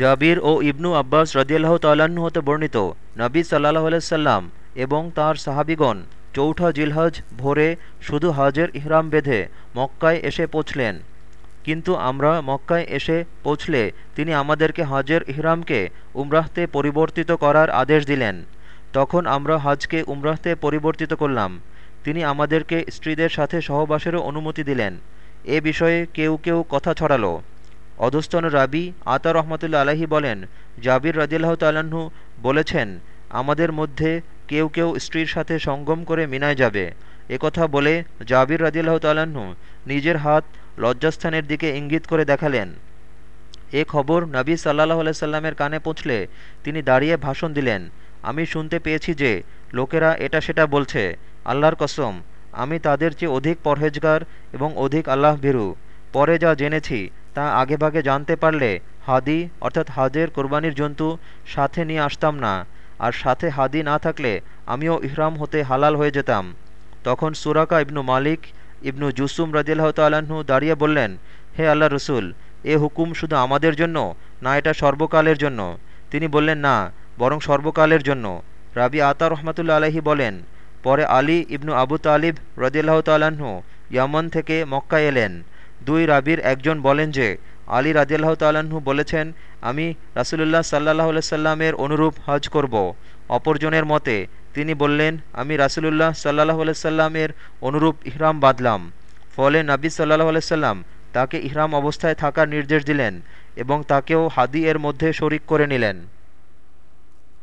জাবির ও ইবনু আব্বাস রদিয়াল্লাহ তাল্লাহ্ন হতে বর্ণিত। নবী সাল্লাহ আলাইসাল্লাম এবং তার সাহাবিগণ চৌঠা জিলহজ ভোরে শুধু হজের ইহরাম বেঁধে মক্কায় এসে পৌঁছলেন। কিন্তু আমরা মক্কায় এসে পৌঁছলে তিনি আমাদেরকে হজের ইহরামকে উমরাহতে পরিবর্তিত করার আদেশ দিলেন। তখন আমরা হজকে উমরাহতে পরিবর্তিত করলাম। তিনি আমাদেরকে স্ত্রীদের সাথে সহবাসেরও অনুমতি দিলেন। এ বিষয়ে কেউ কেউ কথা ছড়ালো। অধস্তন রাবি আতা রহমতুল্লা আলাহি বলেন, জাবির রাজিল্লাহ তাল্লাহ্ন বলেছেন, আমাদের মধ্যে কেউ কেউ স্ত্রীর সাথে সঙ্গম করে মিনায় যাবে। একথা বলে জাবির রাজিল্লাহ তাল্লাহ্ন নিজের হাত লজ্জাস্থানের দিকে ইঙ্গিত করে দেখালেন। এ খবর নবী সাল্লাহ সাল্লামের কানে পৌঁছলে তিনি দাঁড়িয়ে ভাষণ দিলেন, আমি শুনতে পেয়েছি যে লোকেরা এটা সেটা বলছে, আল্লাহর কসম, আমি তাদের চেয়ে অধিক পরহেজগার এবং অধিক আল্লাহ ভীরু পরে যা জেনেছি তা আগেভাগে জানতে পারলে হাদি, অর্থাৎ হাজের কোরবানির জন্তু, সাথে নিয়ে আসতাম না। আর সাথে হাদি না থাকলে আমিও ইহরাম হতে হালাল হয়ে যেতাম। তখন সুরাকা ইবনু মালিক ইবনু জুসুম রাজিল্লাহ তাল্লাহ্ন দাঁড়িয়ে বললেন, হে আল্লাহ রসুল, এ হুকুম শুধু আমাদের জন্য না এটা সর্বকালের জন্য? তিনি বললেন, না, বরং সর্বকালের জন্য। রাবি আতা রহমতুল্লা আলহি বলেন, পরে আলী ইবনু আবু তালিব রদিল্লাহ তাল্লাহ্ন ইয়ামন থেকে মক্কা এলেন। দুই রাবির একজন বলেন যে, আলী রাজিয়াল্লাহ তাল্লাহ্ন বলেছেন, আমি রাসুলুল্লাহ সাল্লাহ সাল্লামের অনুরূপ হজ করব। অপরজনের মতে, তিনি বললেন, আমি রাসুলুল্লাহ সাল্লাহ সাল্লামের অনুরূপ ইহরাম বাঁধলাম। ফলে নাবী সাল্লাহ সাল্লাম তাকে ইহরাম অবস্থায় থাকার নির্দেশ দিলেন এবং তাকেও হাদি এর মধ্যে শরিক করে নিলেন।